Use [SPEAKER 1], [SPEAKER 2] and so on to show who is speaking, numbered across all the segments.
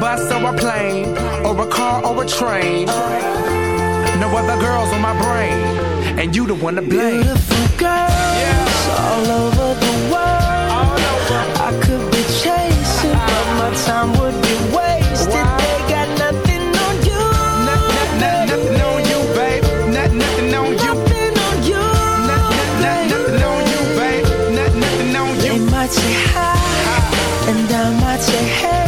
[SPEAKER 1] bus or a plane, or a car or a train. No other girls on my brain, and you the one to blame.
[SPEAKER 2] Beautiful girls all over the world. I could be chasing, but my time would be wasted. They got nothing on you.
[SPEAKER 1] Not, not, not, nothing on you, babe. Not, nothing on you.
[SPEAKER 2] Nothing on you.
[SPEAKER 1] Not, not, not, nothing on you, babe. Not, nothing on you.
[SPEAKER 2] They might say hi, and I might say hey,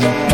[SPEAKER 3] together.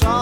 [SPEAKER 4] van.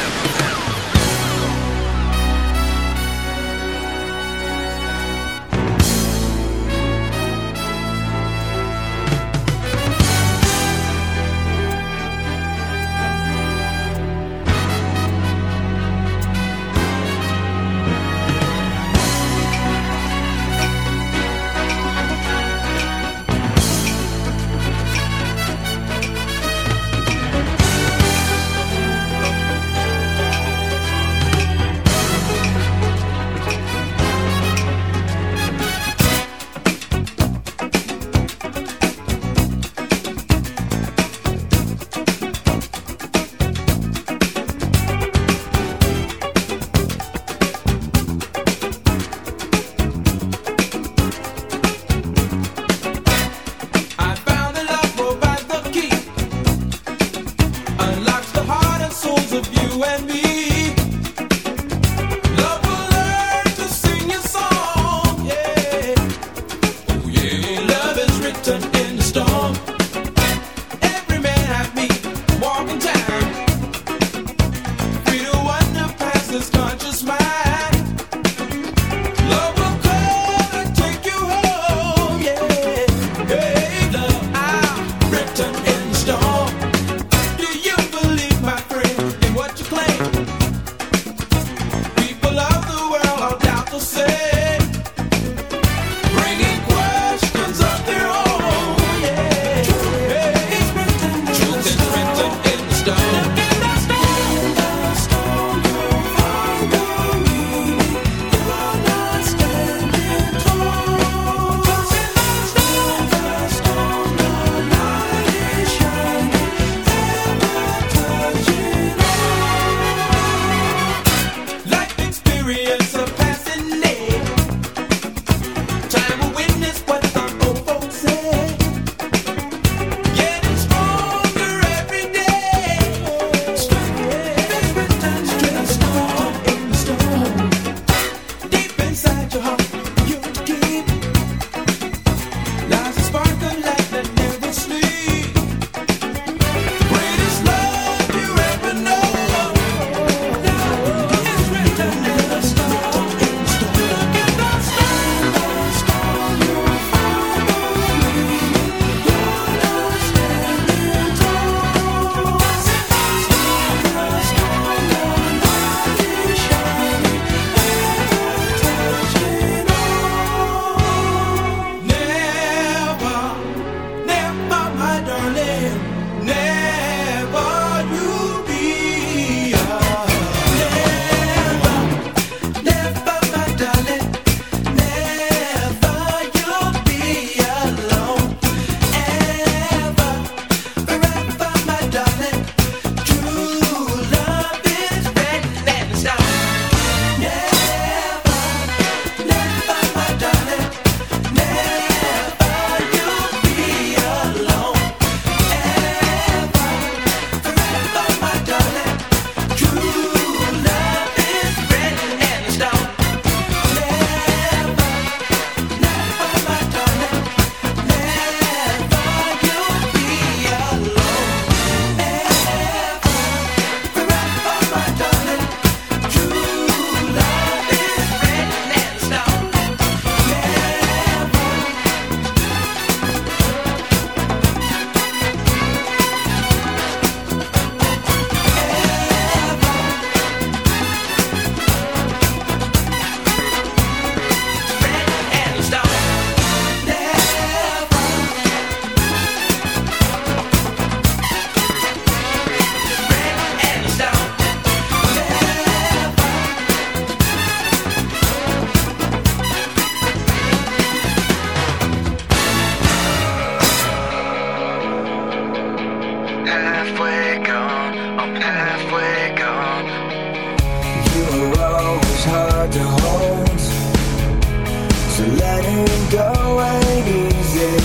[SPEAKER 5] ain't easy.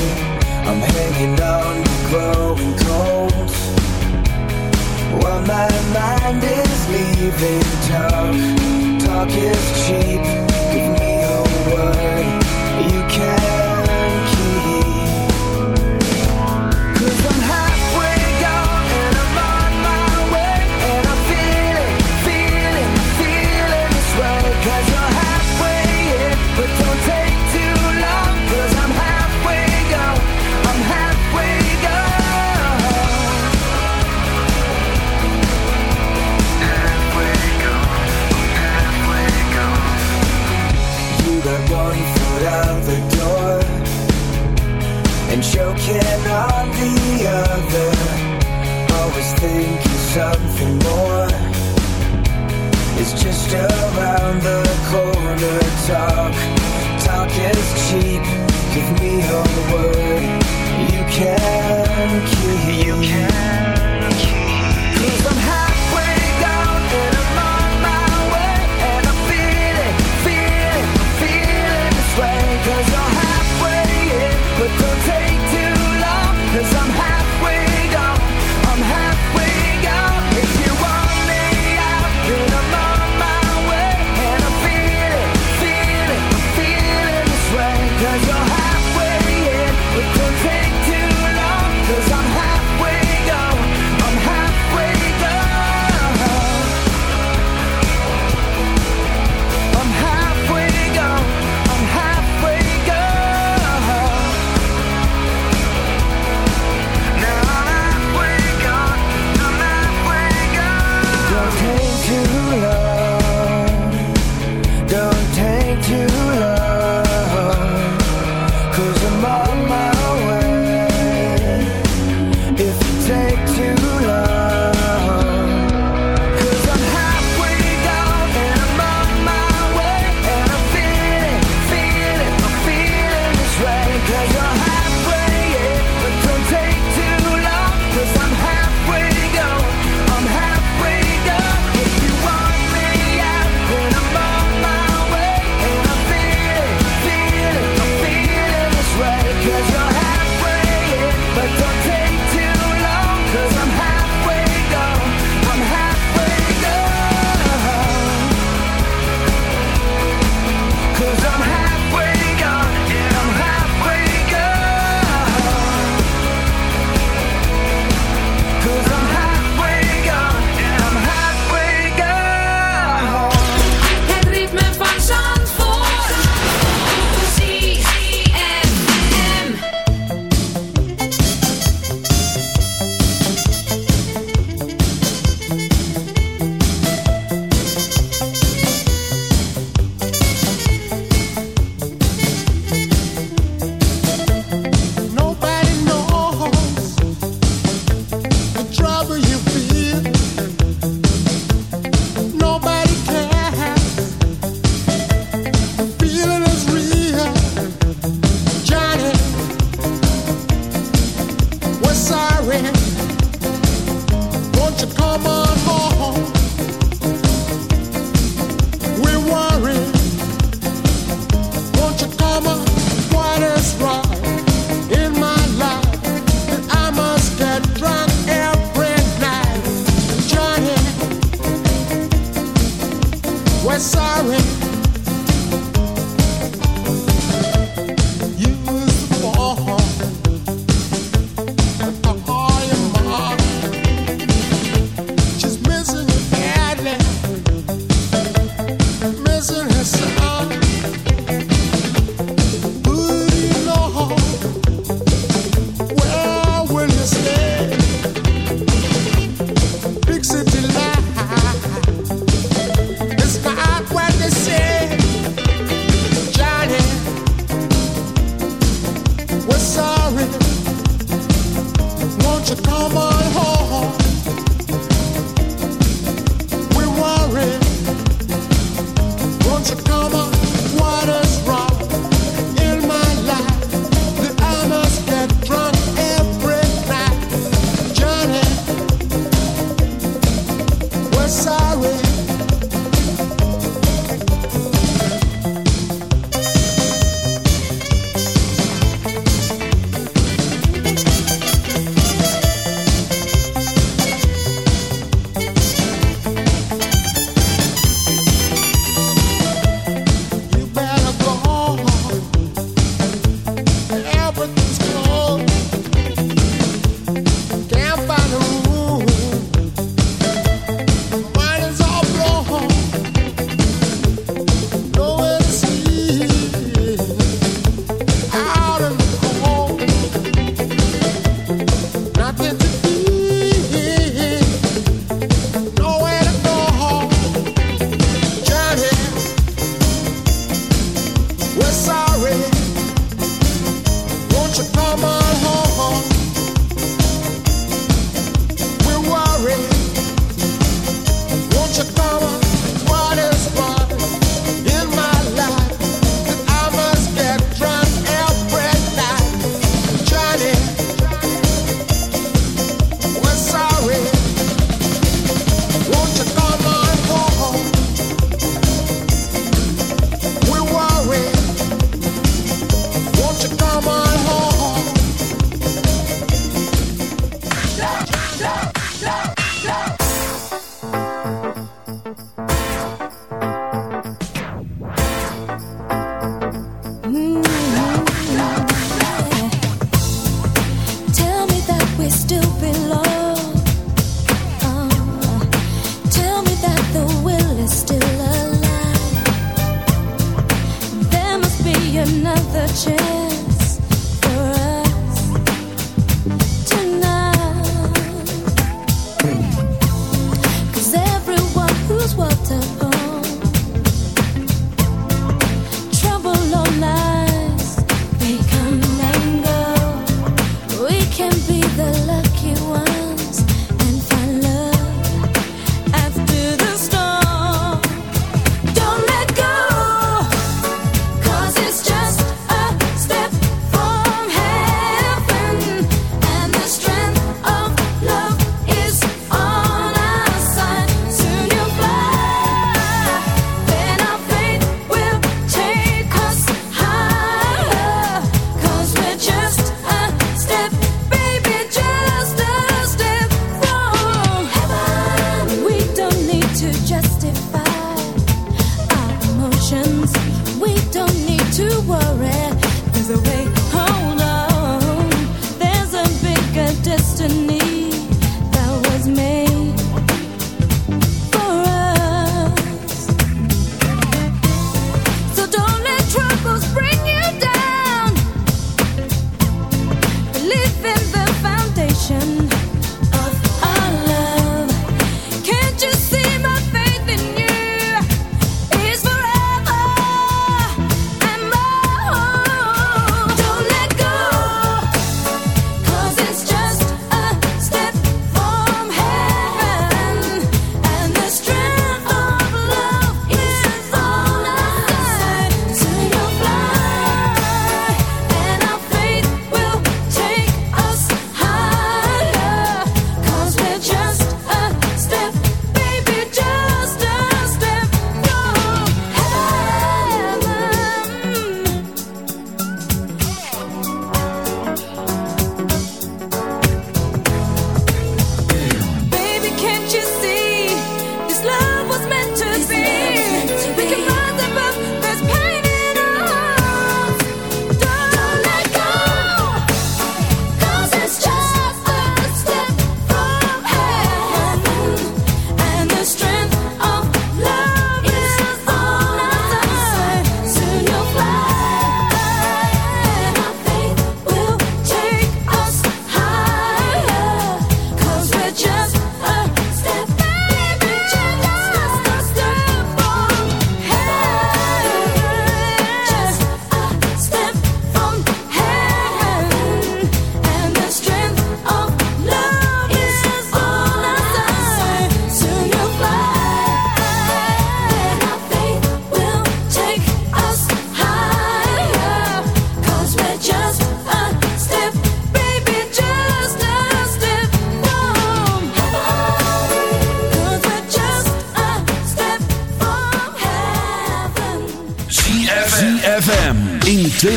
[SPEAKER 5] I'm hanging on to growing cold. While my mind is leaving talk, talk is cheap. Give me a word you can. thinking on the other, always thinking something more. It's just around the corner. Talk, talk is cheap. Give me a word. You can, keep. you can. Cause
[SPEAKER 6] I'm happy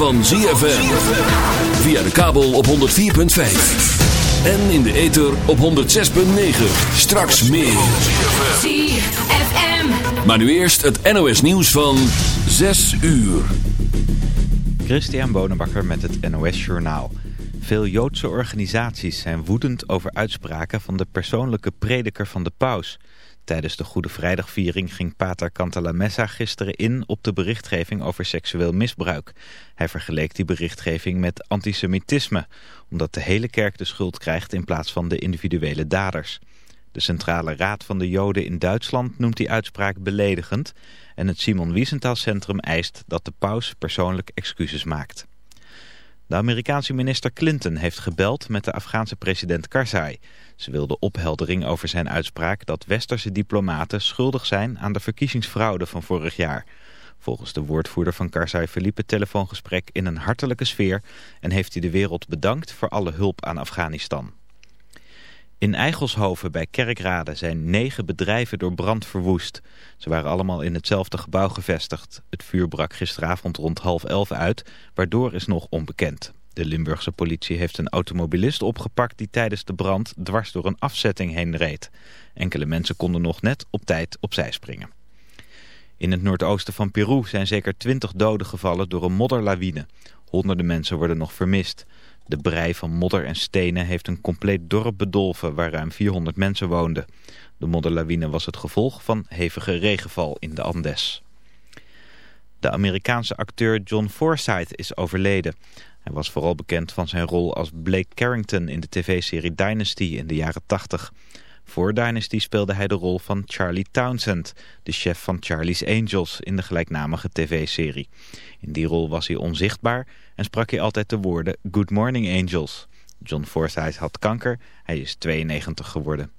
[SPEAKER 7] Van ZFM. Via de kabel op 104.5. En in de ether op 106.9. Straks meer.
[SPEAKER 8] ZFM.
[SPEAKER 7] Maar nu eerst het NOS nieuws van 6 uur.
[SPEAKER 9] Christian Bonenbakker met het NOS Journaal. Veel Joodse organisaties zijn woedend over uitspraken van de persoonlijke prediker van de paus. Tijdens de Goede Vrijdagviering ging Pater Cantalamessa gisteren in op de berichtgeving over seksueel misbruik. Hij vergeleek die berichtgeving met antisemitisme, omdat de hele kerk de schuld krijgt in plaats van de individuele daders. De Centrale Raad van de Joden in Duitsland noemt die uitspraak beledigend en het Simon Wiesenthal Centrum eist dat de paus persoonlijk excuses maakt. De Amerikaanse minister Clinton heeft gebeld met de Afghaanse president Karzai. Ze wilde opheldering over zijn uitspraak dat westerse diplomaten schuldig zijn aan de verkiezingsfraude van vorig jaar. Volgens de woordvoerder van Karzai verliep het telefoongesprek in een hartelijke sfeer en heeft hij de wereld bedankt voor alle hulp aan Afghanistan. In Eigelshoven bij Kerkrade zijn negen bedrijven door brand verwoest. Ze waren allemaal in hetzelfde gebouw gevestigd. Het vuur brak gisteravond rond half elf uit, waardoor is nog onbekend. De Limburgse politie heeft een automobilist opgepakt die tijdens de brand dwars door een afzetting heen reed. Enkele mensen konden nog net op tijd opzij springen. In het noordoosten van Peru zijn zeker twintig doden gevallen door een modderlawine. Honderden mensen worden nog vermist. De brei van modder en stenen heeft een compleet dorp bedolven waar ruim 400 mensen woonden. De modderlawine was het gevolg van hevige regenval in de Andes. De Amerikaanse acteur John Forsythe is overleden. Hij was vooral bekend van zijn rol als Blake Carrington in de tv-serie Dynasty in de jaren 80. Voor Dynasty speelde hij de rol van Charlie Townsend, de chef van Charlie's Angels in de gelijknamige tv-serie. In die rol was hij onzichtbaar en sprak hij altijd de woorden Good Morning Angels. John Forsythe had kanker, hij is 92 geworden.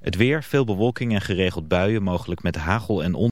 [SPEAKER 9] Het weer, veel bewolking en geregeld buien, mogelijk met hagel en on